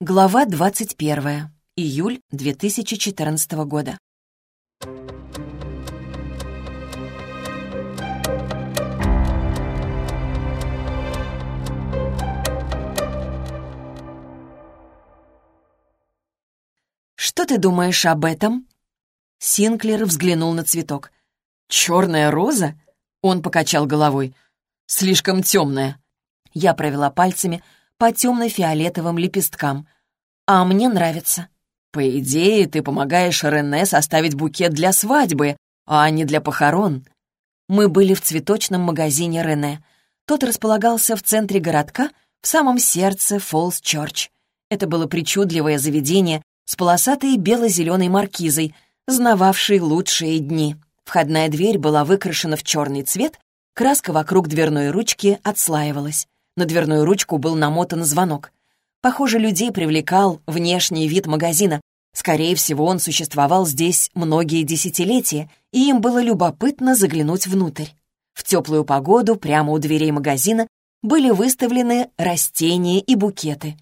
Глава 21. Июль 2014 года. «Что ты думаешь об этом?» Синклер взглянул на цветок. «Черная роза?» Он покачал головой. «Слишком темная». Я провела пальцами по темно-фиолетовым лепесткам. «А мне нравится». «По идее, ты помогаешь Рене составить букет для свадьбы, а не для похорон». Мы были в цветочном магазине Рене. Тот располагался в центре городка, в самом сердце Фолс-Чорч. Это было причудливое заведение с полосатой бело-зеленой маркизой, знававшей лучшие дни. Входная дверь была выкрашена в черный цвет, краска вокруг дверной ручки отслаивалась. На дверную ручку был намотан звонок. Похоже, людей привлекал внешний вид магазина. Скорее всего, он существовал здесь многие десятилетия, и им было любопытно заглянуть внутрь. В теплую погоду прямо у дверей магазина были выставлены растения и букеты.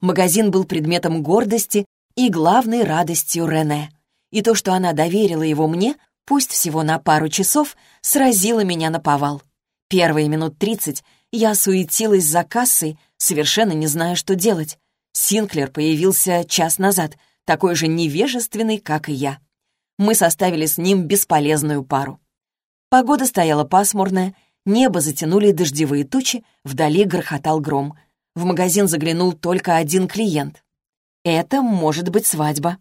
Магазин был предметом гордости и главной радостью Рене. И то, что она доверила его мне, пусть всего на пару часов, сразило меня на повал. Первые минут тридцать я суетилась за кассой, совершенно не зная, что делать. Синклер появился час назад, такой же невежественный, как и я. Мы составили с ним бесполезную пару. Погода стояла пасмурная, небо затянули дождевые тучи, вдали грохотал гром. В магазин заглянул только один клиент. Это может быть свадьба.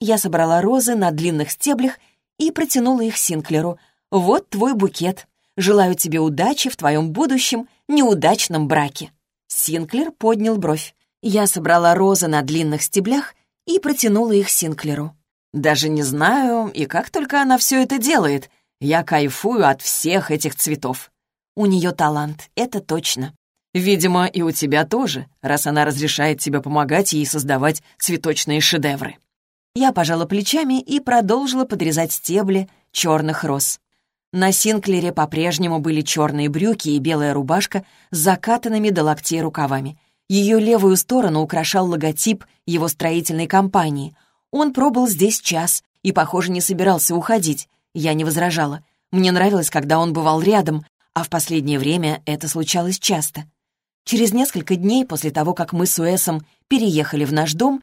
Я собрала розы на длинных стеблях и протянула их Синклеру. «Вот твой букет. Желаю тебе удачи в твоем будущем неудачном браке». Синклер поднял бровь. Я собрала розы на длинных стеблях и протянула их Синклеру. «Даже не знаю, и как только она все это делает. Я кайфую от всех этих цветов». «У нее талант, это точно». «Видимо, и у тебя тоже, раз она разрешает тебе помогать ей создавать цветочные шедевры». Я пожала плечами и продолжила подрезать стебли черных роз. На Синклере по-прежнему были черные брюки и белая рубашка с закатанными до локтей рукавами. Ее левую сторону украшал логотип его строительной компании. Он пробыл здесь час и, похоже, не собирался уходить. Я не возражала. Мне нравилось, когда он бывал рядом, а в последнее время это случалось часто. Через несколько дней после того, как мы с Уэсом переехали в наш дом,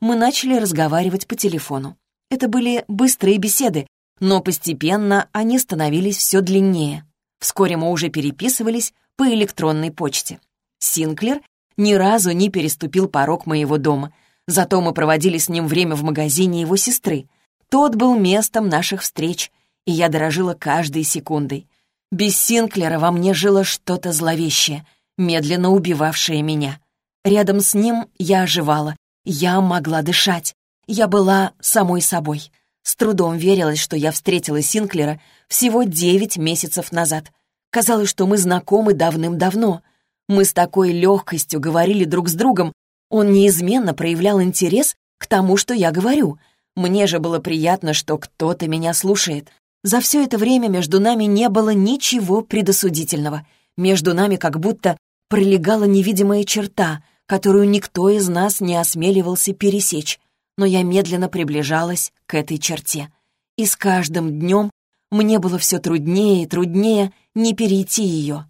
мы начали разговаривать по телефону. Это были быстрые беседы, но постепенно они становились все длиннее. Вскоре мы уже переписывались по электронной почте. Синклер ни разу не переступил порог моего дома, зато мы проводили с ним время в магазине его сестры. Тот был местом наших встреч, и я дорожила каждой секундой. Без Синклера во мне жило что-то зловещее, медленно убивавшее меня. Рядом с ним я оживала, я могла дышать, я была самой собой. С трудом верилось, что я встретила Синклера всего девять месяцев назад. Казалось, что мы знакомы давным-давно. Мы с такой легкостью говорили друг с другом. Он неизменно проявлял интерес к тому, что я говорю. Мне же было приятно, что кто-то меня слушает. За все это время между нами не было ничего предосудительного. Между нами как будто пролегала невидимая черта, которую никто из нас не осмеливался пересечь но я медленно приближалась к этой черте. И с каждым днем мне было все труднее и труднее не перейти ее.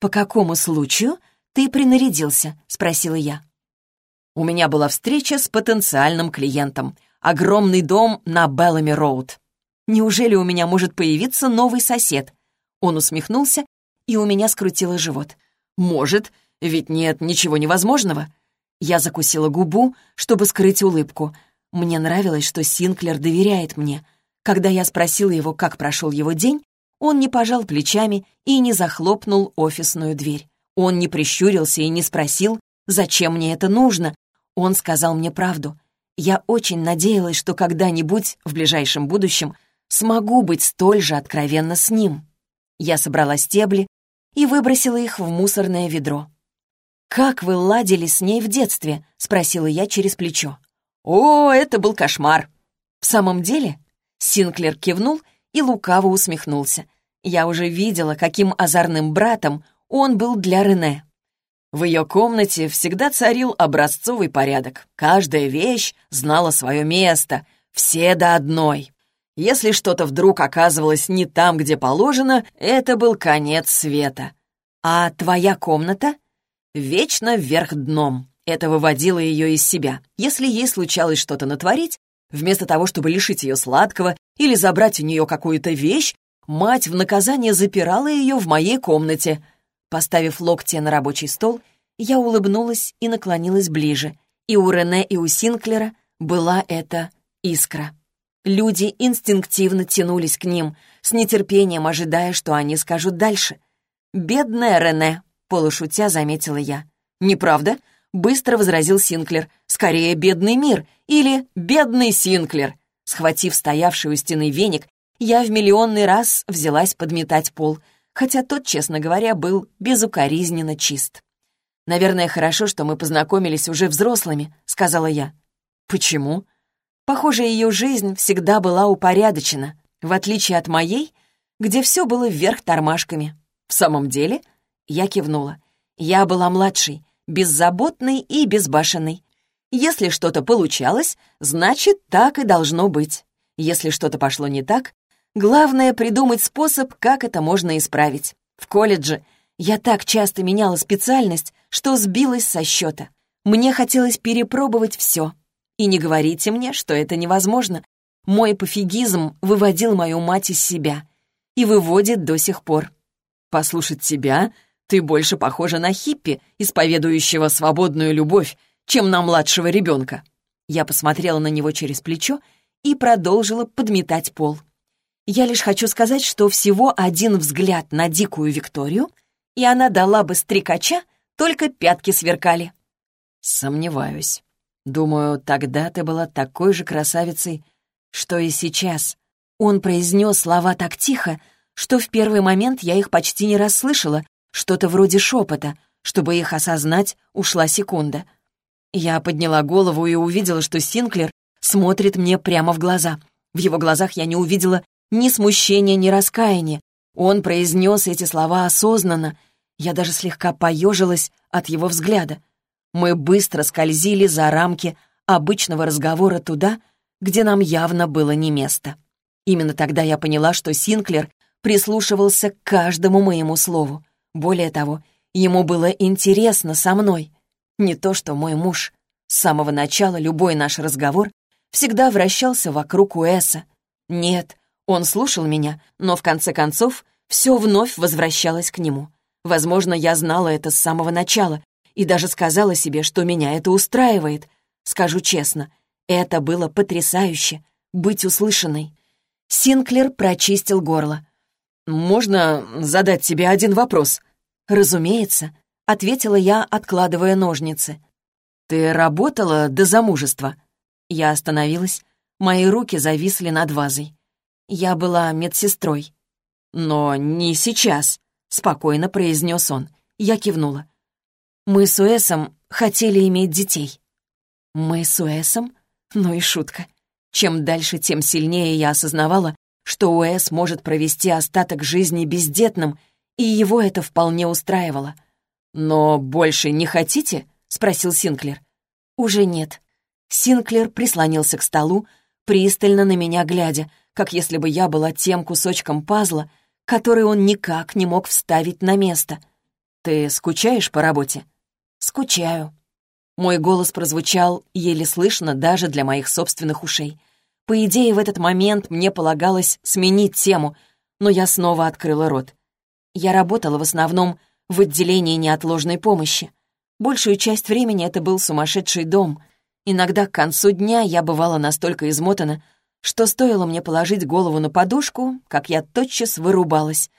«По какому случаю ты принарядился?» — спросила я. У меня была встреча с потенциальным клиентом. Огромный дом на Беллами-Роуд. Неужели у меня может появиться новый сосед? Он усмехнулся, и у меня скрутило живот. «Может, ведь нет ничего невозможного. Я закусила губу, чтобы скрыть улыбку. Мне нравилось, что Синклер доверяет мне. Когда я спросила его, как прошел его день, он не пожал плечами и не захлопнул офисную дверь. Он не прищурился и не спросил, зачем мне это нужно. Он сказал мне правду. Я очень надеялась, что когда-нибудь, в ближайшем будущем, смогу быть столь же откровенна с ним. Я собрала стебли и выбросила их в мусорное ведро. «Как вы ладили с ней в детстве?» — спросила я через плечо. «О, это был кошмар!» «В самом деле?» Синклер кивнул и лукаво усмехнулся. Я уже видела, каким озорным братом он был для Рене. В ее комнате всегда царил образцовый порядок. Каждая вещь знала свое место, все до одной. Если что-то вдруг оказывалось не там, где положено, это был конец света. А твоя комната? Вечно вверх дном. Это выводило ее из себя. Если ей случалось что-то натворить, вместо того, чтобы лишить ее сладкого или забрать у нее какую-то вещь, мать в наказание запирала ее в моей комнате. Поставив локти на рабочий стол, я улыбнулась и наклонилась ближе. И у Рене, и у Синклера была эта искра. Люди инстинктивно тянулись к ним, с нетерпением ожидая, что они скажут дальше. «Бедная Рене», — полушутя заметила я. «Неправда?» — быстро возразил Синклер. «Скорее, бедный мир» или «бедный Синклер». Схватив стоявший у стены веник, я в миллионный раз взялась подметать пол, хотя тот, честно говоря, был безукоризненно чист. «Наверное, хорошо, что мы познакомились уже взрослыми», — сказала я. «Почему?» Похоже, ее жизнь всегда была упорядочена, в отличие от моей, где все было вверх тормашками. В самом деле, я кивнула. Я была младшей, беззаботной и безбашенной. Если что-то получалось, значит, так и должно быть. Если что-то пошло не так, главное придумать способ, как это можно исправить. В колледже я так часто меняла специальность, что сбилась со счета. Мне хотелось перепробовать все. И не говорите мне, что это невозможно. Мой пофигизм выводил мою мать из себя. И выводит до сих пор. Послушать тебя ты больше похожа на хиппи, исповедующего свободную любовь, чем на младшего ребенка. Я посмотрела на него через плечо и продолжила подметать пол. Я лишь хочу сказать, что всего один взгляд на дикую Викторию, и она дала бы стрекача, только пятки сверкали. Сомневаюсь. Думаю, тогда ты была такой же красавицей, что и сейчас. Он произнес слова так тихо, что в первый момент я их почти не расслышала, что-то вроде шепота. Чтобы их осознать, ушла секунда. Я подняла голову и увидела, что Синклер смотрит мне прямо в глаза. В его глазах я не увидела ни смущения, ни раскаяния. Он произнес эти слова осознанно. Я даже слегка поежилась от его взгляда. Мы быстро скользили за рамки обычного разговора туда, где нам явно было не место. Именно тогда я поняла, что Синклер прислушивался к каждому моему слову. Более того, ему было интересно со мной. Не то что мой муж. С самого начала любой наш разговор всегда вращался вокруг Уэса. Нет, он слушал меня, но в конце концов все вновь возвращалось к нему. Возможно, я знала это с самого начала и даже сказала себе, что меня это устраивает. Скажу честно, это было потрясающе — быть услышанной. Синклер прочистил горло. «Можно задать тебе один вопрос?» «Разумеется», — ответила я, откладывая ножницы. «Ты работала до замужества?» Я остановилась, мои руки зависли над вазой. Я была медсестрой. «Но не сейчас», — спокойно произнес он. Я кивнула. «Мы с Уэсом хотели иметь детей». «Мы с Уэсом?» Ну и шутка. Чем дальше, тем сильнее я осознавала, что Уэс может провести остаток жизни бездетным, и его это вполне устраивало. «Но больше не хотите?» — спросил Синклер. «Уже нет». Синклер прислонился к столу, пристально на меня глядя, как если бы я была тем кусочком пазла, который он никак не мог вставить на место. «Ты скучаешь по работе?» «Скучаю». Мой голос прозвучал еле слышно даже для моих собственных ушей — по идее, в этот момент мне полагалось сменить тему, но я снова открыла рот. Я работала в основном в отделении неотложной помощи. Большую часть времени это был сумасшедший дом. Иногда к концу дня я бывала настолько измотана, что стоило мне положить голову на подушку, как я тотчас вырубалась.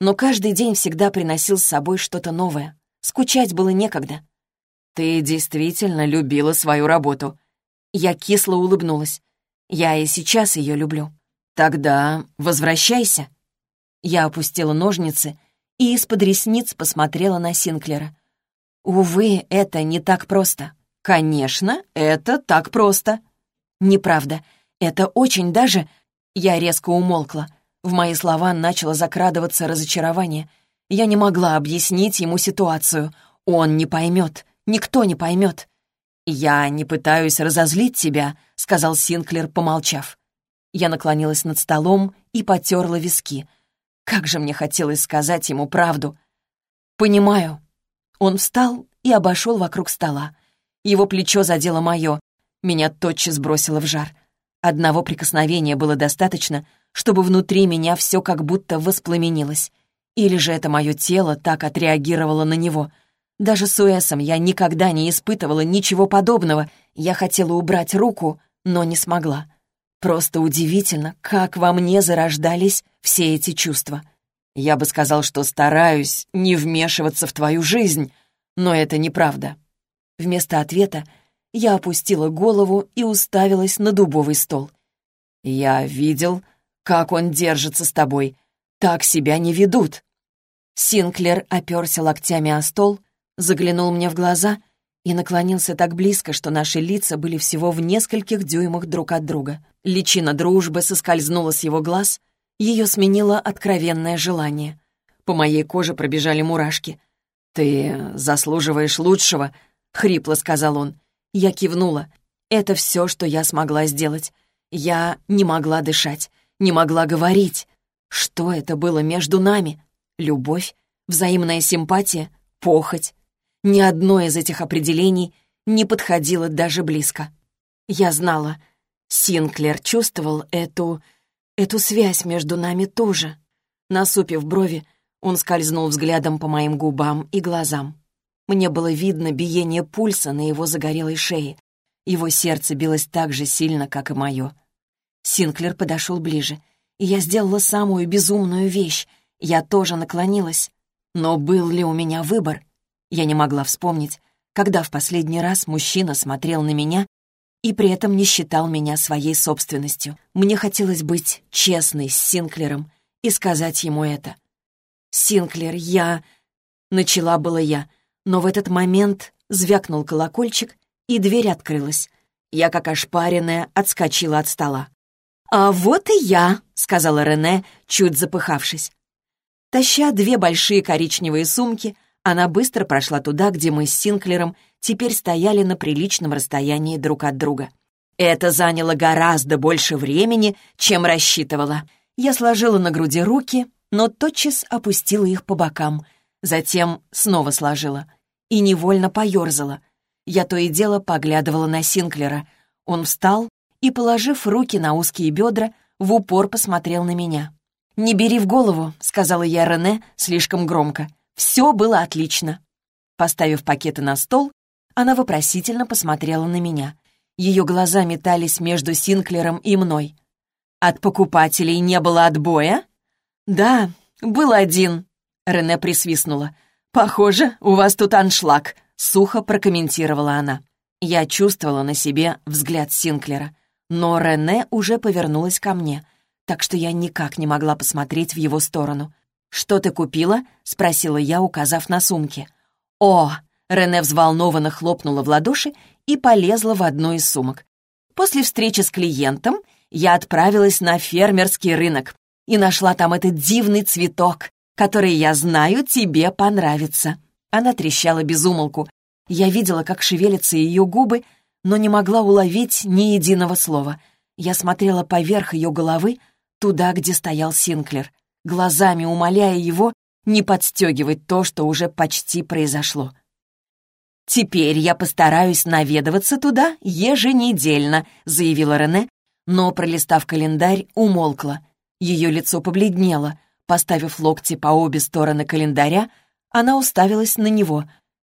Но каждый день всегда приносил с собой что-то новое. Скучать было некогда. «Ты действительно любила свою работу». Я кисло улыбнулась. Я и сейчас ее люблю. Тогда возвращайся». Я опустила ножницы и из-под ресниц посмотрела на Синклера. «Увы, это не так просто». «Конечно, это так просто». «Неправда. Это очень даже...» Я резко умолкла. В мои слова начало закрадываться разочарование. Я не могла объяснить ему ситуацию. Он не поймет, никто не поймет. «Я не пытаюсь разозлить тебя», — сказал Синклер, помолчав. Я наклонилась над столом и потерла виски. Как же мне хотелось сказать ему правду. «Понимаю». Он встал и обошел вокруг стола. Его плечо задело мое. Меня тотчас бросило в жар. Одного прикосновения было достаточно, чтобы внутри меня все как будто воспламенилось. Или же это мое тело так отреагировало на него. Даже с Уэсом я никогда не испытывала ничего подобного. Я хотела убрать руку, но не смогла. Просто удивительно, как во мне зарождались все эти чувства. Я бы сказал, что стараюсь не вмешиваться в твою жизнь, но это неправда. Вместо ответа я опустила голову и уставилась на дубовый стол. «Я видел, как он держится с тобой. Так себя не ведут». Синклер оперся локтями о стол, заглянул мне в глаза и наклонился так близко, что наши лица были всего в нескольких дюймах друг от друга. Личина дружбы соскользнула с его глаз, ее сменило откровенное желание. По моей коже пробежали мурашки. «Ты заслуживаешь лучшего», — хрипло сказал он. Я кивнула. Это все, что я смогла сделать. Я не могла дышать, не могла говорить. Что это было между нами? Любовь? Взаимная симпатия? Похоть? Ни одно из этих определений не подходило даже близко. Я знала, Синклер чувствовал эту... эту связь между нами тоже. Насупив брови, он скользнул взглядом по моим губам и глазам. Мне было видно биение пульса на его загорелой шее. Его сердце билось так же сильно, как и мое. Синклер подошел ближе, и я сделала самую безумную вещь. Я тоже наклонилась. Но был ли у меня выбор? Я не могла вспомнить, когда в последний раз мужчина смотрел на меня и при этом не считал меня своей собственностью. Мне хотелось быть честной с Синклером и сказать ему это. «Синклер, я...» Начала было я, но в этот момент звякнул колокольчик, и дверь открылась. Я, как ошпаренная, отскочила от стола. «А вот и я», — сказала Рене, чуть запыхавшись. Таща две большие коричневые сумки, она быстро прошла туда, где мы с Синклером теперь стояли на приличном расстоянии друг от друга. Это заняло гораздо больше времени, чем рассчитывала. Я сложила на груди руки, но тотчас опустила их по бокам, затем снова сложила — и невольно поерзала. Я то и дело поглядывала на Синклера. Он встал и, положив руки на узкие бедра, в упор посмотрел на меня. «Не бери в голову», — сказала я Рене слишком громко. «Все было отлично». Поставив пакеты на стол, она вопросительно посмотрела на меня. Ее глаза метались между Синклером и мной. «От покупателей не было отбоя?» «Да, был один», — Рене присвистнула. «Похоже, у вас тут аншлаг», — сухо прокомментировала она. Я чувствовала на себе взгляд Синклера, но Рене уже повернулась ко мне, так что я никак не могла посмотреть в его сторону. «Что ты купила?» — спросила я, указав на сумки. «О!» — Рене взволнованно хлопнула в ладоши и полезла в одну из сумок. «После встречи с клиентом я отправилась на фермерский рынок и нашла там этот дивный цветок, который, я знаю, тебе понравится». Она трещала без умолку. Я видела, как шевелятся ее губы, но не могла уловить ни единого слова. Я смотрела поверх ее головы, туда, где стоял Синклер, глазами умоляя его не подстегивать то, что уже почти произошло. «Теперь я постараюсь наведываться туда еженедельно», — заявила Рене, но, пролистав календарь, умолкла. Ее лицо побледнело, Поставив локти по обе стороны календаря, она уставилась на него.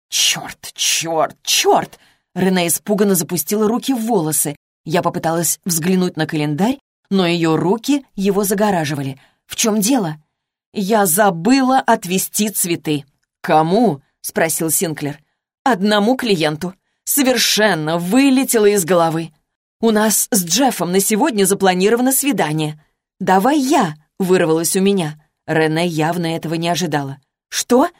«Черт, черт, черт!» Рене испуганно запустила руки в волосы. Я попыталась взглянуть на календарь, но ее руки его загораживали. «В чем дело?» «Я забыла отвезти цветы». «Кому?» — спросил Синклер. «Одному клиенту. Совершенно вылетело из головы. У нас с Джеффом на сегодня запланировано свидание. Давай я», — вырвалось у меня. Рене явно этого не ожидала. «Что?»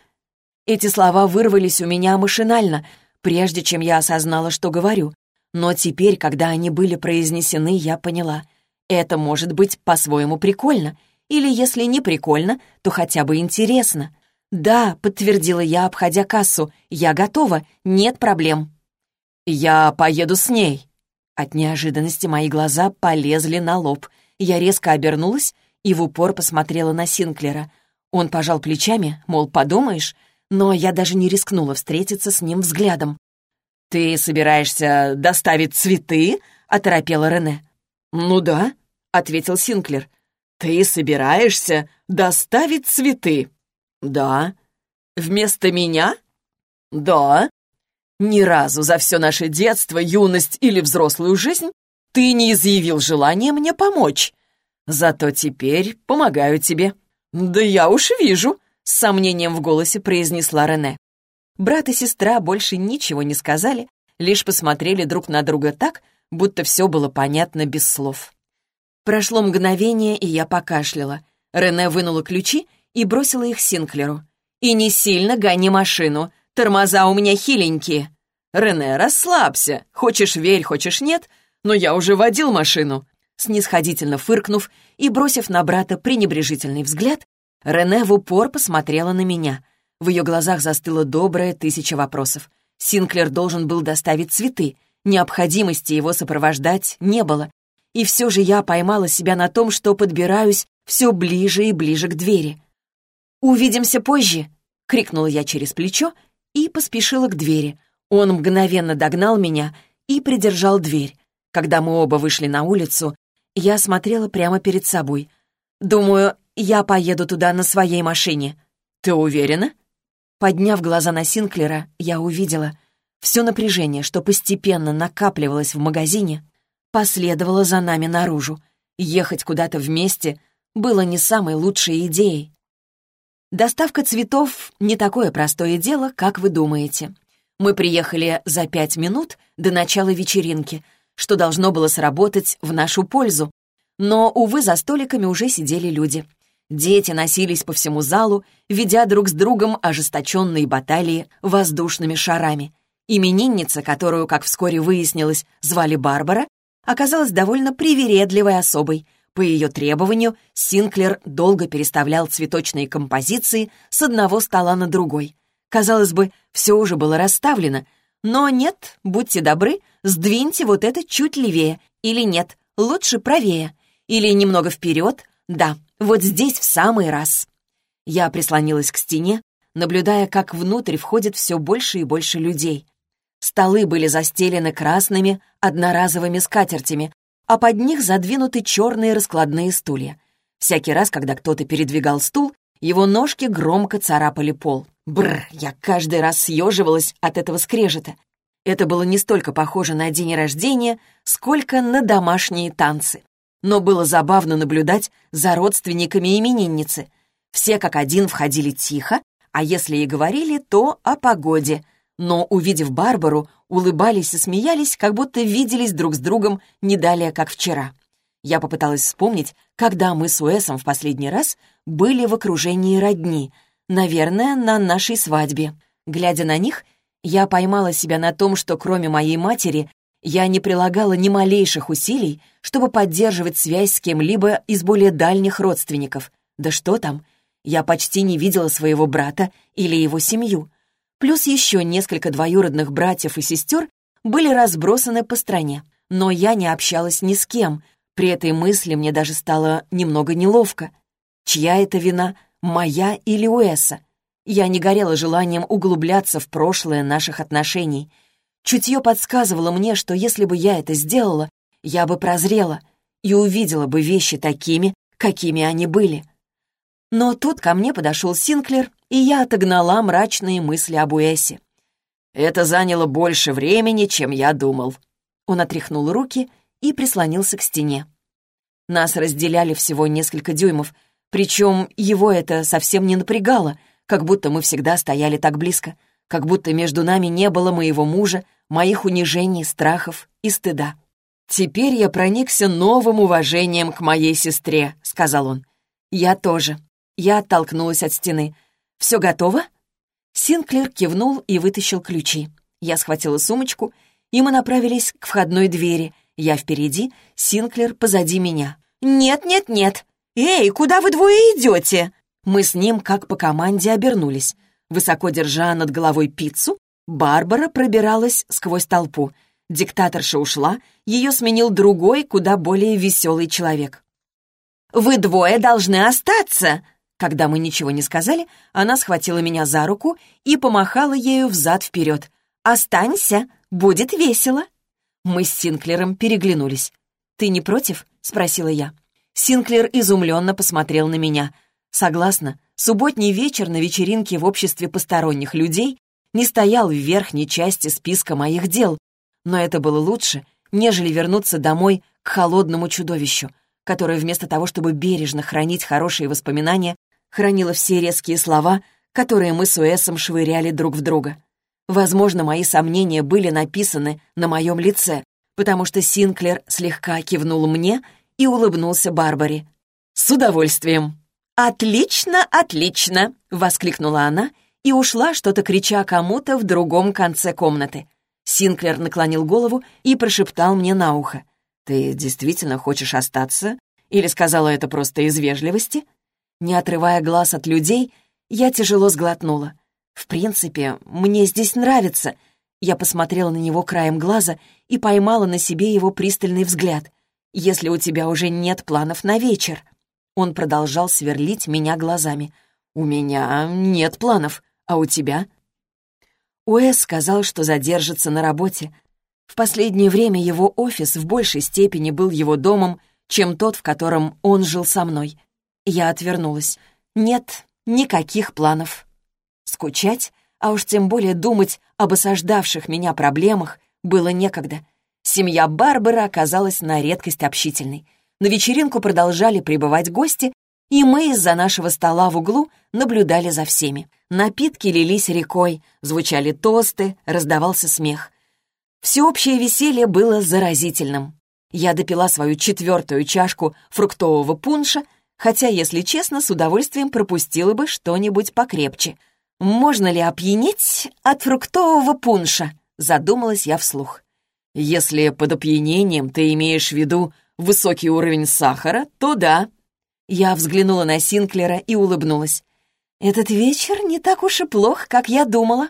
Эти слова вырвались у меня машинально, прежде чем я осознала, что говорю. Но теперь, когда они были произнесены, я поняла. Это может быть по-своему прикольно. Или, если не прикольно, то хотя бы интересно. «Да», — подтвердила я, обходя кассу. «Я готова, нет проблем». «Я поеду с ней». От неожиданности мои глаза полезли на лоб. Я резко обернулась и в упор посмотрела на Синклера. Он пожал плечами, мол, подумаешь, но я даже не рискнула встретиться с ним взглядом. «Ты собираешься доставить цветы?» — оторопела Рене. «Ну да», — ответил Синклер. «Ты собираешься доставить цветы?» «Да». «Вместо меня?» «Да». «Ни разу за все наше детство, юность или взрослую жизнь ты не изъявил желания мне помочь. Зато теперь помогаю тебе». «Да я уж вижу», — с сомнением в голосе произнесла Рене. Брат и сестра больше ничего не сказали, лишь посмотрели друг на друга так, будто все было понятно без слов. Прошло мгновение, и я покашляла. Рене вынула ключи и бросила их Синклеру. «И не сильно гони машину, тормоза у меня хиленькие». «Рене, расслабься, хочешь верь, хочешь нет, но я уже водил машину». Снисходительно фыркнув и бросив на брата пренебрежительный взгляд, Рене в упор посмотрела на меня. В ее глазах застыла добрая тысяча вопросов. Синклер должен был доставить цветы. Необходимости его сопровождать не было. И все же я поймала себя на том, что подбираюсь все ближе и ближе к двери. «Увидимся позже!» — крикнула я через плечо и поспешила к двери. Он мгновенно догнал меня и придержал дверь. Когда мы оба вышли на улицу, я смотрела прямо перед собой. «Думаю, я поеду туда на своей машине». «Ты уверена?» Подняв глаза на Синклера, я увидела. Все напряжение, что постепенно накапливалось в магазине, последовало за нами наружу. Ехать куда-то вместе было не самой лучшей идеей. Доставка цветов — не такое простое дело, как вы думаете. Мы приехали за пять минут до начала вечеринки, что должно было сработать в нашу пользу. Но, увы, за столиками уже сидели люди — Дети носились по всему залу, ведя друг с другом ожесточенные баталии воздушными шарами. Именинница, которую, как вскоре выяснилось, звали Барбара, оказалась довольно привередливой особой. По ее требованию Синклер долго переставлял цветочные композиции с одного стола на другой. Казалось бы, все уже было расставлено, но нет, будьте добры, сдвиньте вот это чуть левее, или нет, лучше правее, или немного вперед, да, вот здесь в самый раз. Я прислонилась к стене, наблюдая, как внутрь входит все больше и больше людей. Столы были застелены красными одноразовыми скатертями, а под них задвинуты черные раскладные стулья. Всякий раз, когда кто-то передвигал стул, его ножки громко царапали пол. Бррр, я каждый раз съеживалась от этого скрежета. Это было не столько похоже на день рождения, сколько на домашние танцы но было забавно наблюдать за родственниками именинницы. Все как один входили тихо, а если и говорили, то о погоде. Но, увидев Барбару, улыбались и смеялись, как будто виделись друг с другом не далее, как вчера. Я попыталась вспомнить, когда мы с Уэсом в последний раз были в окружении родни, наверное, на нашей свадьбе. Глядя на них, я поймала себя на том, что кроме моей матери я не прилагала ни малейших усилий, чтобы поддерживать связь с кем-либо из более дальних родственников. Да что там, я почти не видела своего брата или его семью. Плюс еще несколько двоюродных братьев и сестер были разбросаны по стране. Но я не общалась ни с кем. При этой мысли мне даже стало немного неловко. Чья это вина, моя или Уэса? Я не горела желанием углубляться в прошлое наших отношений — Чутье подсказывало мне, что если бы я это сделала, я бы прозрела и увидела бы вещи такими, какими они были. Но тут ко мне подошел Синклер, и я отогнала мрачные мысли об Уэсе. «Это заняло больше времени, чем я думал». Он отряхнул руки и прислонился к стене. Нас разделяли всего несколько дюймов, причем его это совсем не напрягало, как будто мы всегда стояли так близко — как будто между нами не было моего мужа, моих унижений, страхов и стыда. «Теперь я проникся новым уважением к моей сестре», — сказал он. «Я тоже». Я оттолкнулась от стены. «Все готово?» Синклер кивнул и вытащил ключи. Я схватила сумочку, и мы направились к входной двери. Я впереди, Синклер позади меня. «Нет, нет, нет! Эй, куда вы двое идете?» Мы с ним, как по команде, обернулись. Высоко держа над головой пиццу, Барбара пробиралась сквозь толпу. Диктаторша ушла, ее сменил другой, куда более веселый человек. «Вы двое должны остаться!» Когда мы ничего не сказали, она схватила меня за руку и помахала ею взад-вперед. «Останься, будет весело!» Мы с Синклером переглянулись. «Ты не против?» — спросила я. Синклер изумленно посмотрел на меня. Согласна, субботний вечер на вечеринке в обществе посторонних людей не стоял в верхней части списка моих дел, но это было лучше, нежели вернуться домой к холодному чудовищу, которое вместо того, чтобы бережно хранить хорошие воспоминания, хранило все резкие слова, которые мы с Уэсом швыряли друг в друга. Возможно, мои сомнения были написаны на моем лице, потому что Синклер слегка кивнул мне и улыбнулся Барбаре. «С удовольствием!» «Отлично, отлично!» — воскликнула она и ушла, что-то крича кому-то в другом конце комнаты. Синклер наклонил голову и прошептал мне на ухо. «Ты действительно хочешь остаться? Или сказала это просто из вежливости?» Не отрывая глаз от людей, я тяжело сглотнула. «В принципе, мне здесь нравится». Я посмотрела на него краем глаза и поймала на себе его пристальный взгляд. «Если у тебя уже нет планов на вечер». Он продолжал сверлить меня глазами. «У меня нет планов, а у тебя?» Уэс сказал, что задержится на работе. В последнее время его офис в большей степени был его домом, чем тот, в котором он жил со мной. Я отвернулась. Нет, никаких планов. Скучать, а уж тем более думать об осаждавших меня проблемах, было некогда. Семья Барбары оказалась на редкость общительной. На вечеринку продолжали прибывать гости, и мы из-за нашего стола в углу наблюдали за всеми. Напитки лились рекой, звучали тосты, раздавался смех. Всеобщее веселье было заразительным. Я допила свою четвертую чашку фруктового пунша, хотя, если честно, с удовольствием пропустила бы что-нибудь покрепче. «Можно ли опьянеть от фруктового пунша?» — задумалась я вслух. «Если под опьянением ты имеешь в виду высокий уровень сахара, то да», я взглянула на Синклера и улыбнулась. «Этот вечер не так уж и плох, как я думала».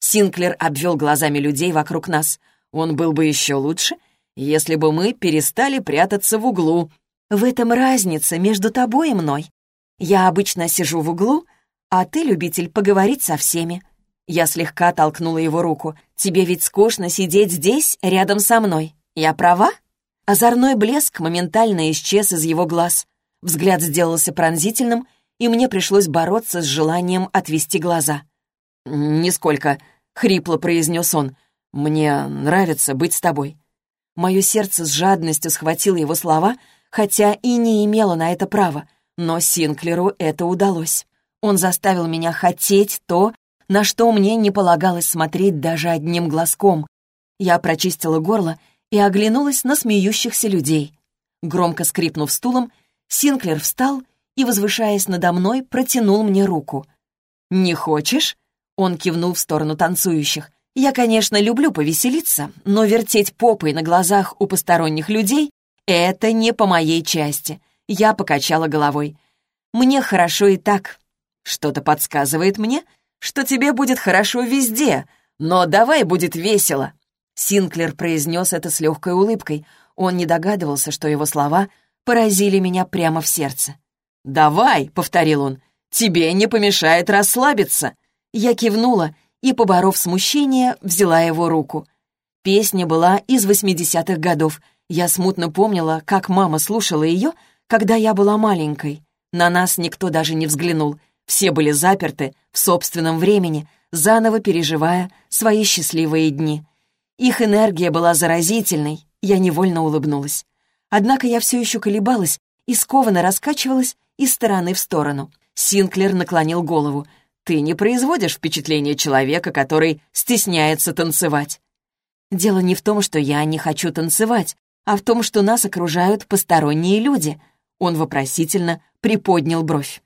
Синклер обвел глазами людей вокруг нас. «Он был бы еще лучше, если бы мы перестали прятаться в углу». «В этом разница между тобой и мной. Я обычно сижу в углу, а ты любитель поговорить со всеми». Я слегка толкнула его руку. «Тебе ведь скучно сидеть здесь, рядом со мной. Я права?» Озорной блеск моментально исчез из его глаз. Взгляд сделался пронзительным, и мне пришлось бороться с желанием отвести глаза. «Нисколько», — хрипло произнес он. «Мне нравится быть с тобой». Мое сердце с жадностью схватило его слова, хотя и не имело на это права, но Синклеру это удалось. Он заставил меня хотеть то, на что мне не полагалось смотреть даже одним глазком. Я прочистила горло и оглянулась на смеющихся людей. Громко скрипнув стулом, Синклер встал и, возвышаясь надо мной, протянул мне руку. «Не хочешь?» — он кивнул в сторону танцующих. «Я, конечно, люблю повеселиться, но вертеть попой на глазах у посторонних людей — это не по моей части». Я покачала головой. «Мне хорошо и так. Что-то подсказывает мне, что тебе будет хорошо везде, но давай будет весело». Синклер произнес это с легкой улыбкой. Он не догадывался, что его слова — поразили меня прямо в сердце. «Давай», — повторил он, — «тебе не помешает расслабиться». Я кивнула и, поборов смущение, взяла его руку. Песня была из восьмидесятых годов. Я смутно помнила, как мама слушала ее, когда я была маленькой. На нас никто даже не взглянул. Все были заперты в собственном времени, заново переживая свои счастливые дни. Их энергия была заразительной, я невольно улыбнулась. Однако я все еще колебалась и скованно раскачивалась из стороны в сторону. Синклер наклонил голову. «Ты не производишь впечатление человека, который стесняется танцевать». «Дело не в том, что я не хочу танцевать, а в том, что нас окружают посторонние люди». Он вопросительно приподнял бровь.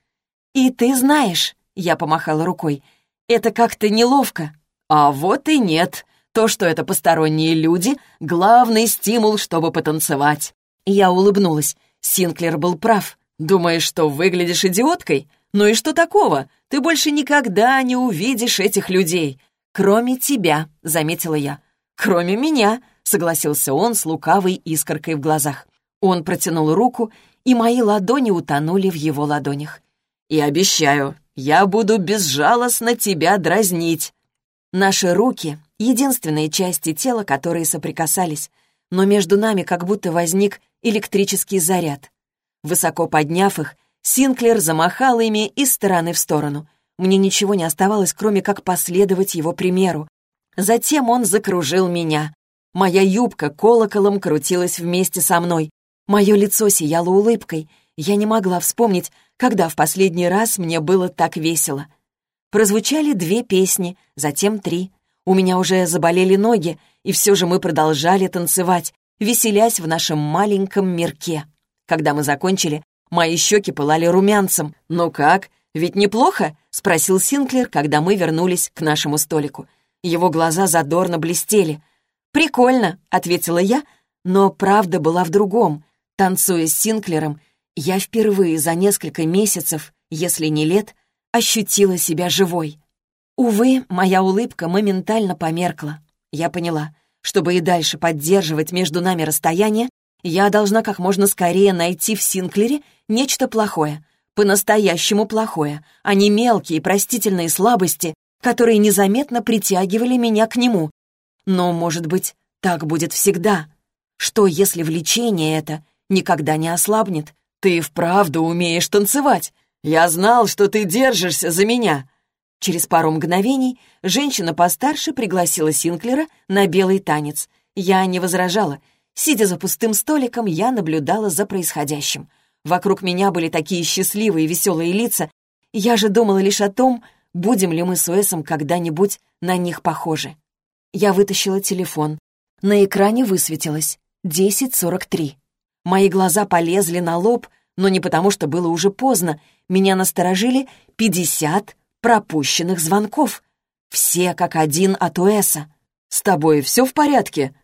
«И ты знаешь», — я помахала рукой, — «это как-то неловко». «А вот и нет. То, что это посторонние люди — главный стимул, чтобы потанцевать. Я улыбнулась. Синклер был прав. «Думаешь, что выглядишь идиоткой? «Ну и что такого? Ты больше никогда не увидишь этих людей. Кроме тебя», — заметила я. «Кроме меня», — согласился он с лукавой искоркой в глазах. Он протянул руку, и мои ладони утонули в его ладонях. «И обещаю, я буду безжалостно тебя дразнить». Наши руки — единственные части тела, которые соприкасались, но между нами как будто возник электрический заряд. Высоко подняв их, Синклер замахал ими из стороны в сторону. Мне ничего не оставалось, кроме как последовать его примеру. Затем он закружил меня. Моя юбка колоколом крутилась вместе со мной. Мое лицо сияло улыбкой. Я не могла вспомнить, когда в последний раз мне было так весело. Прозвучали две песни, затем три. У меня уже заболели ноги, и все же мы продолжали танцевать, веселясь в нашем маленьком мирке. Когда мы закончили, Мои щеки пылали румянцем. «Ну как? Ведь неплохо?» — спросил Синклер, когда мы вернулись к нашему столику. Его глаза задорно блестели. «Прикольно», — ответила я, но правда была в другом. Танцуя с Синклером, я впервые за несколько месяцев, если не лет, ощутила себя живой. Увы, моя улыбка моментально померкла. Я поняла, чтобы и дальше поддерживать между нами расстояние, я должна как можно скорее найти в Синклере нечто плохое, по-настоящему плохое, а не мелкие простительные слабости, которые незаметно притягивали меня к нему. Но, может быть, так будет всегда. Что, если влечение это никогда не ослабнет? Ты вправду умеешь танцевать. Я знал, что ты держишься за меня. Через пару мгновений женщина постарше пригласила Синклера на белый танец. Я не возражала — Сидя за пустым столиком, я наблюдала за происходящим. Вокруг меня были такие счастливые и веселые лица. Я же думала лишь о том, будем ли мы с Уэсом когда-нибудь на них похожи. Я вытащила телефон. На экране высветилось 10.43. Мои глаза полезли на лоб, но не потому, что было уже поздно. Меня насторожили 50 пропущенных звонков. Все как один от Уэса. «С тобой все в порядке?»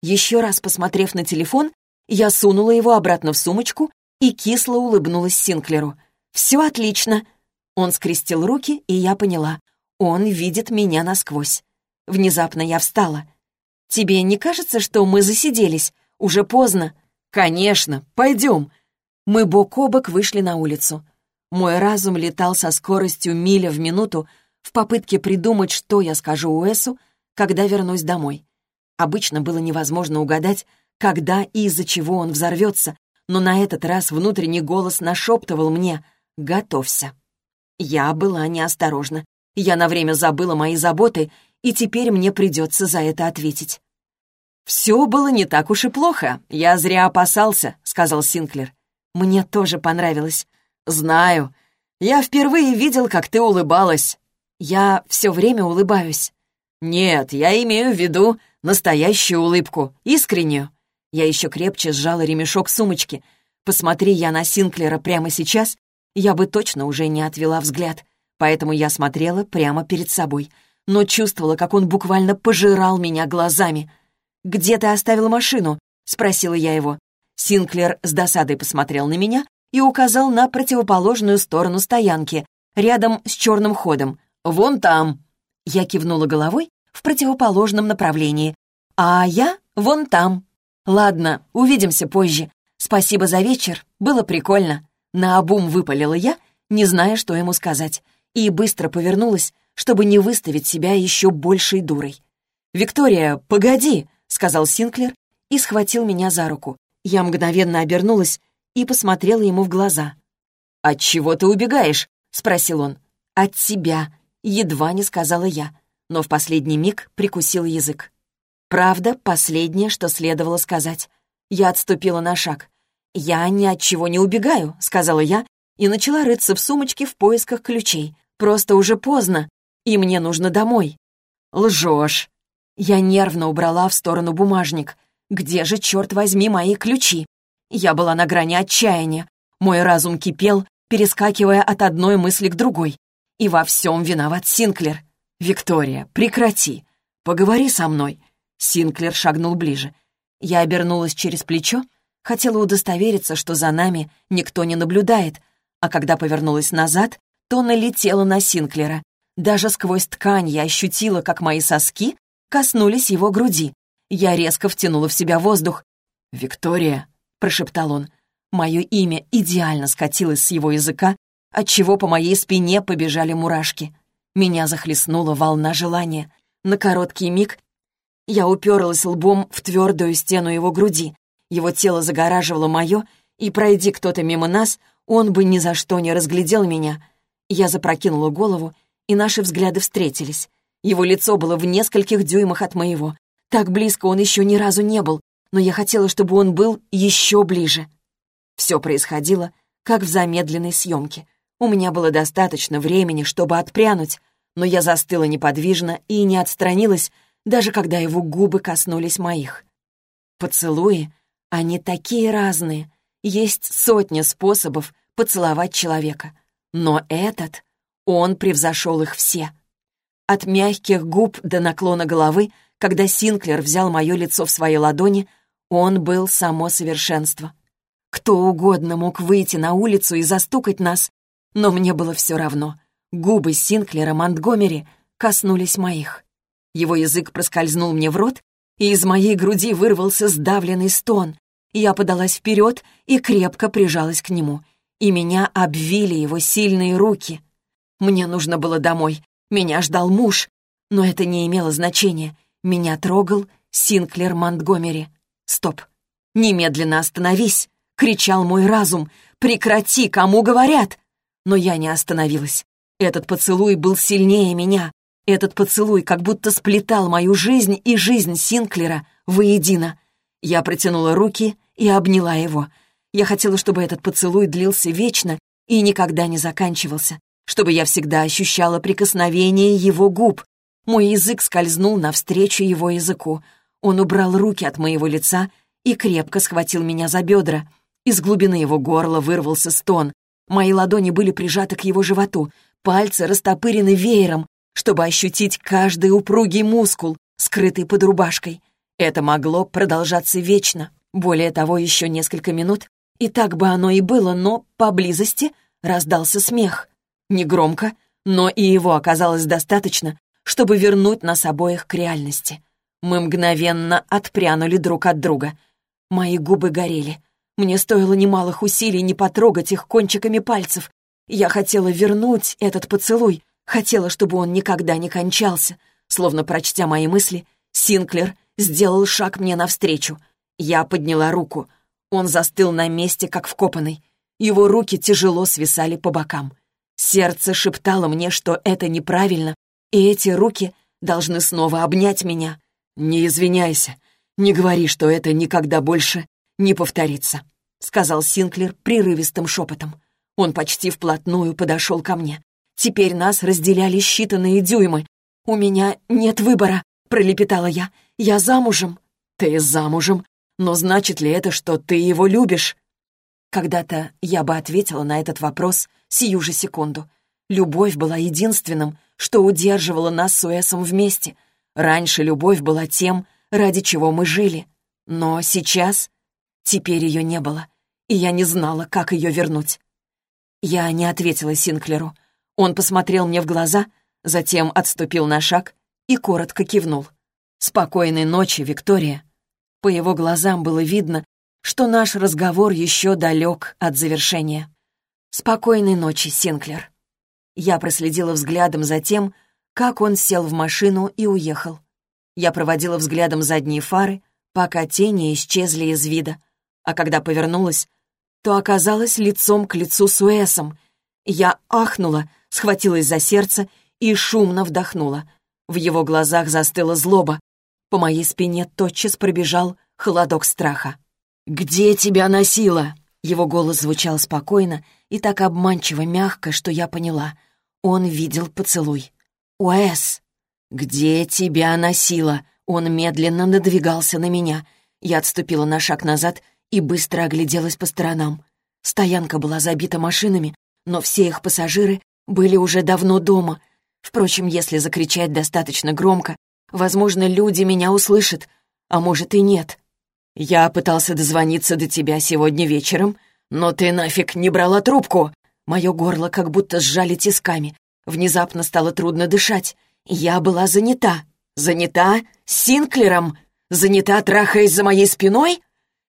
Еще раз посмотрев на телефон, я сунула его обратно в сумочку и кисло улыбнулась Синклеру. «Все отлично!» Он скрестил руки, и я поняла. Он видит меня насквозь. Внезапно я встала. «Тебе не кажется, что мы засиделись? Уже поздно». «Конечно, пойдем». Мы бок о бок вышли на улицу. Мой разум летал со скоростью миля в минуту в попытке придумать, что я скажу Уэсу, когда вернусь домой. Обычно было невозможно угадать, когда и из-за чего он взорвется, но на этот раз внутренний голос нашептывал мне «Готовься». Я была неосторожна. Я на время забыла мои заботы, и теперь мне придется за это ответить. «Все было не так уж и плохо. Я зря опасался», — сказал Синклер. «Мне тоже понравилось». «Знаю. Я впервые видел, как ты улыбалась». «Я все время улыбаюсь». «Нет, я имею в виду настоящую улыбку, искреннюю». Я еще крепче сжала ремешок сумочки. Посмотри я на Синклера прямо сейчас, я бы точно уже не отвела взгляд. Поэтому я смотрела прямо перед собой, но чувствовала, как он буквально пожирал меня глазами. «Где ты оставил машину?» — спросила я его. Синклер с досадой посмотрел на меня и указал на противоположную сторону стоянки, рядом с черным ходом. «Вон там!» Я кивнула головой в противоположном направлении. «А я вон там». «Ладно, увидимся позже. Спасибо за вечер, было прикольно». Наобум выпалила я, не зная, что ему сказать, и быстро повернулась, чтобы не выставить себя еще большей дурой. «Виктория, погоди!» — сказал Синклер и схватил меня за руку. Я мгновенно обернулась и посмотрела ему в глаза. «От чего ты убегаешь?» — спросил он. «От тебя», — едва не сказала я но в последний миг прикусил язык. Правда, последнее, что следовало сказать. Я отступила на шаг. «Я ни от чего не убегаю», — сказала я, и начала рыться в сумочке в поисках ключей. «Просто уже поздно, и мне нужно домой». «Лжешь». Я нервно убрала в сторону бумажник. «Где же, черт возьми, мои ключи?» Я была на грани отчаяния. Мой разум кипел, перескакивая от одной мысли к другой. И во всем виноват Синклер. «Виктория, прекрати! Поговори со мной!» Синклер шагнул ближе. Я обернулась через плечо, хотела удостовериться, что за нами никто не наблюдает, а когда повернулась назад, то налетела на Синклера. Даже сквозь ткань я ощутила, как мои соски коснулись его груди. Я резко втянула в себя воздух. «Виктория», — прошептал он. Мое имя идеально скатилось с его языка, отчего по моей спине побежали мурашки. Меня захлестнула волна желания. На короткий миг я уперлась лбом в твердую стену его груди. Его тело загораживало мое, и, пройди кто-то мимо нас, он бы ни за что не разглядел меня. Я запрокинула голову, и наши взгляды встретились. Его лицо было в нескольких дюймах от моего. Так близко он еще ни разу не был, но я хотела, чтобы он был еще ближе. Все происходило, как в замедленной съемке. У меня было достаточно времени, чтобы отпрянуть, но я застыла неподвижно и не отстранилась, даже когда его губы коснулись моих. Поцелуи, они такие разные. Есть сотня способов поцеловать человека. Но этот, он превзошел их все. От мягких губ до наклона головы, когда Синклер взял мое лицо в свои ладони, он был само совершенство. Кто угодно мог выйти на улицу и застукать нас, но мне было все равно. Губы Синклера Монтгомери коснулись моих. Его язык проскользнул мне в рот, и из моей груди вырвался сдавленный стон. Я подалась вперед и крепко прижалась к нему, и меня обвили его сильные руки. Мне нужно было домой, меня ждал муж, но это не имело значения. Меня трогал Синклер Монтгомери. «Стоп! Немедленно остановись!» — кричал мой разум. «Прекрати, кому говорят!» Но я не остановилась. Этот поцелуй был сильнее меня. Этот поцелуй как будто сплетал мою жизнь и жизнь Синклера воедино. Я протянула руки и обняла его. Я хотела, чтобы этот поцелуй длился вечно и никогда не заканчивался, чтобы я всегда ощущала прикосновение его губ. Мой язык скользнул навстречу его языку. Он убрал руки от моего лица и крепко схватил меня за бедра. Из глубины его горла вырвался стон. Мои ладони были прижаты к его животу, пальцы растопырены веером, чтобы ощутить каждый упругий мускул, скрытый под рубашкой. Это могло продолжаться вечно. Более того, еще несколько минут, и так бы оно и было, но поблизости раздался смех. Негромко, но и его оказалось достаточно, чтобы вернуть нас обоих к реальности. Мы мгновенно отпрянули друг от друга. Мои губы горели. Мне стоило немалых усилий не потрогать их кончиками пальцев. Я хотела вернуть этот поцелуй, хотела, чтобы он никогда не кончался. Словно прочтя мои мысли, Синклер сделал шаг мне навстречу. Я подняла руку. Он застыл на месте, как вкопанный. Его руки тяжело свисали по бокам. Сердце шептало мне, что это неправильно, и эти руки должны снова обнять меня. «Не извиняйся, не говори, что это никогда больше не повторится», — сказал Синклер прерывистым шепотом. Он почти вплотную подошел ко мне. Теперь нас разделяли считанные дюймы. «У меня нет выбора», — пролепетала я. «Я замужем». «Ты замужем? Но значит ли это, что ты его любишь?» Когда-то я бы ответила на этот вопрос сию же секунду. Любовь была единственным, что удерживало нас с Уэсом вместе. Раньше любовь была тем, ради чего мы жили. Но сейчас Теперь ее не было, и я не знала, как ее вернуть. Я не ответила Синклеру. Он посмотрел мне в глаза, затем отступил на шаг и коротко кивнул. «Спокойной ночи, Виктория». По его глазам было видно, что наш разговор еще далек от завершения. «Спокойной ночи, Синклер». Я проследила взглядом за тем, как он сел в машину и уехал. Я проводила взглядом задние фары, пока тени исчезли из вида а когда повернулась, то оказалась лицом к лицу с Уэсом. Я ахнула, схватилась за сердце и шумно вдохнула. В его глазах застыла злоба. По моей спине тотчас пробежал холодок страха. «Где тебя носило?» Его голос звучал спокойно и так обманчиво мягко, что я поняла. Он видел поцелуй. «Уэс!» «Где тебя носило?» Он медленно надвигался на меня. Я отступила на шаг назад и быстро огляделась по сторонам. Стоянка была забита машинами, но все их пассажиры были уже давно дома. Впрочем, если закричать достаточно громко, возможно, люди меня услышат, а может и нет. «Я пытался дозвониться до тебя сегодня вечером, но ты нафиг не брала трубку!» Мое горло как будто сжали тисками. Внезапно стало трудно дышать. Я была занята. Занята Синклером? Занята, трахаясь за моей спиной?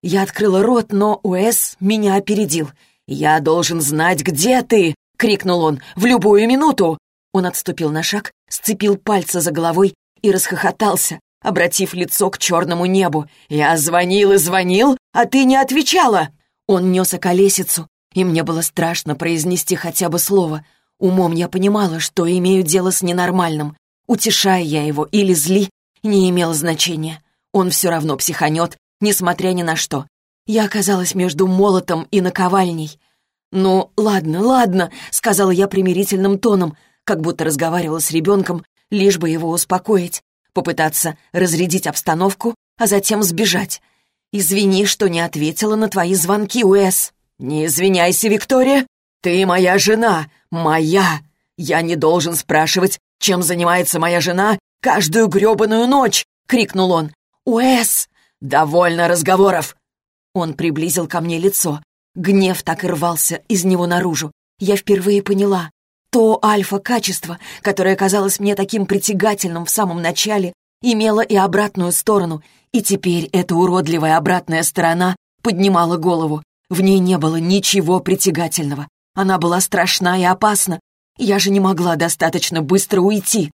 Я открыла рот, но Уэс меня опередил. «Я должен знать, где ты!» — крикнул он. «В любую минуту!» Он отступил на шаг, сцепил пальцы за головой и расхохотался, обратив лицо к черному небу. «Я звонил и звонил, а ты не отвечала!» Он нес околесицу, и мне было страшно произнести хотя бы слово. Умом я понимала, что имею дело с ненормальным. Утешая я его или зли, не имело значения. Он все равно психанет, несмотря ни на что. Я оказалась между молотом и наковальней. «Ну, ладно, ладно», — сказала я примирительным тоном, как будто разговаривала с ребенком, лишь бы его успокоить, попытаться разрядить обстановку, а затем сбежать. «Извини, что не ответила на твои звонки, Уэс». «Не извиняйся, Виктория. Ты моя жена. Моя. Я не должен спрашивать, чем занимается моя жена каждую грёбаную ночь!» — крикнул он. «Уэс!» «Довольно разговоров!» Он приблизил ко мне лицо. Гнев так и рвался из него наружу. Я впервые поняла. То альфа-качество, которое казалось мне таким притягательным в самом начале, имело и обратную сторону, и теперь эта уродливая обратная сторона поднимала голову. В ней не было ничего притягательного. Она была страшна и опасна. Я же не могла достаточно быстро уйти.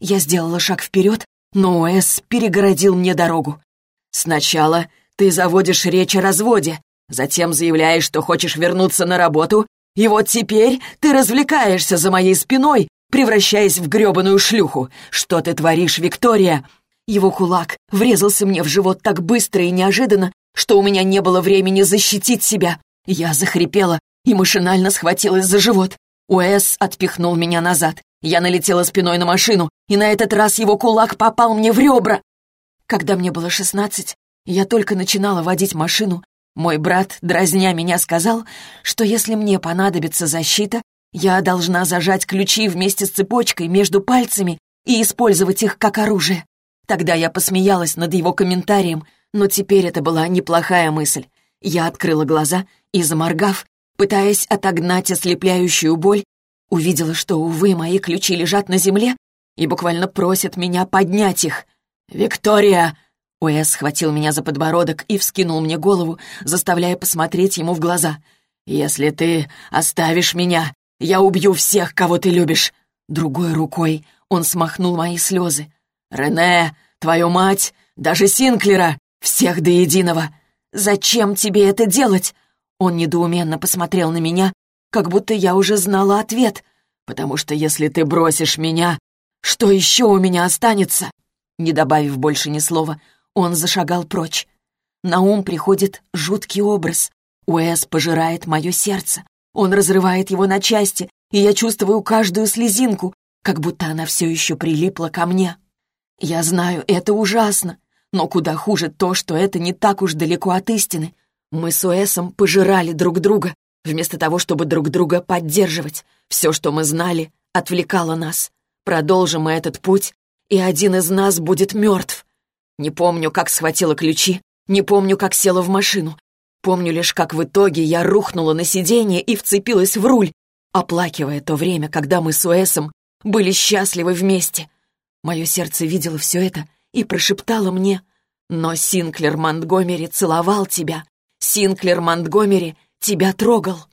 Я сделала шаг вперед, но Уэс перегородил мне дорогу. «Сначала ты заводишь речь о разводе, затем заявляешь, что хочешь вернуться на работу, и вот теперь ты развлекаешься за моей спиной, превращаясь в грёбаную шлюху. Что ты творишь, Виктория?» Его кулак врезался мне в живот так быстро и неожиданно, что у меня не было времени защитить себя. Я захрипела и машинально схватилась за живот. Уэс отпихнул меня назад. Я налетела спиной на машину, и на этот раз его кулак попал мне в ребра. Когда мне было шестнадцать, я только начинала водить машину. Мой брат, дразня меня, сказал, что если мне понадобится защита, я должна зажать ключи вместе с цепочкой между пальцами и использовать их как оружие. Тогда я посмеялась над его комментарием, но теперь это была неплохая мысль. Я открыла глаза и, заморгав, пытаясь отогнать ослепляющую боль, увидела, что, увы, мои ключи лежат на земле и буквально просят меня поднять их. «Виктория!» Уэс схватил меня за подбородок и вскинул мне голову, заставляя посмотреть ему в глаза. «Если ты оставишь меня, я убью всех, кого ты любишь!» Другой рукой он смахнул мои слезы. «Рене, твою мать, даже Синклера, всех до единого! Зачем тебе это делать?» Он недоуменно посмотрел на меня, как будто я уже знала ответ. «Потому что если ты бросишь меня, что еще у меня останется?» Не добавив больше ни слова, он зашагал прочь. На ум приходит жуткий образ. Уэс пожирает мое сердце. Он разрывает его на части, и я чувствую каждую слезинку, как будто она все еще прилипла ко мне. Я знаю, это ужасно, но куда хуже то, что это не так уж далеко от истины. Мы с Уэсом пожирали друг друга, вместо того, чтобы друг друга поддерживать. Все, что мы знали, отвлекало нас. Продолжим мы этот путь, и один из нас будет мертв. Не помню, как схватила ключи, не помню, как села в машину. Помню лишь, как в итоге я рухнула на сиденье и вцепилась в руль, оплакивая то время, когда мы с Уэсом были счастливы вместе. Мое сердце видело все это и прошептало мне, «Но Синклер Монтгомери целовал тебя. Синклер Монтгомери тебя трогал».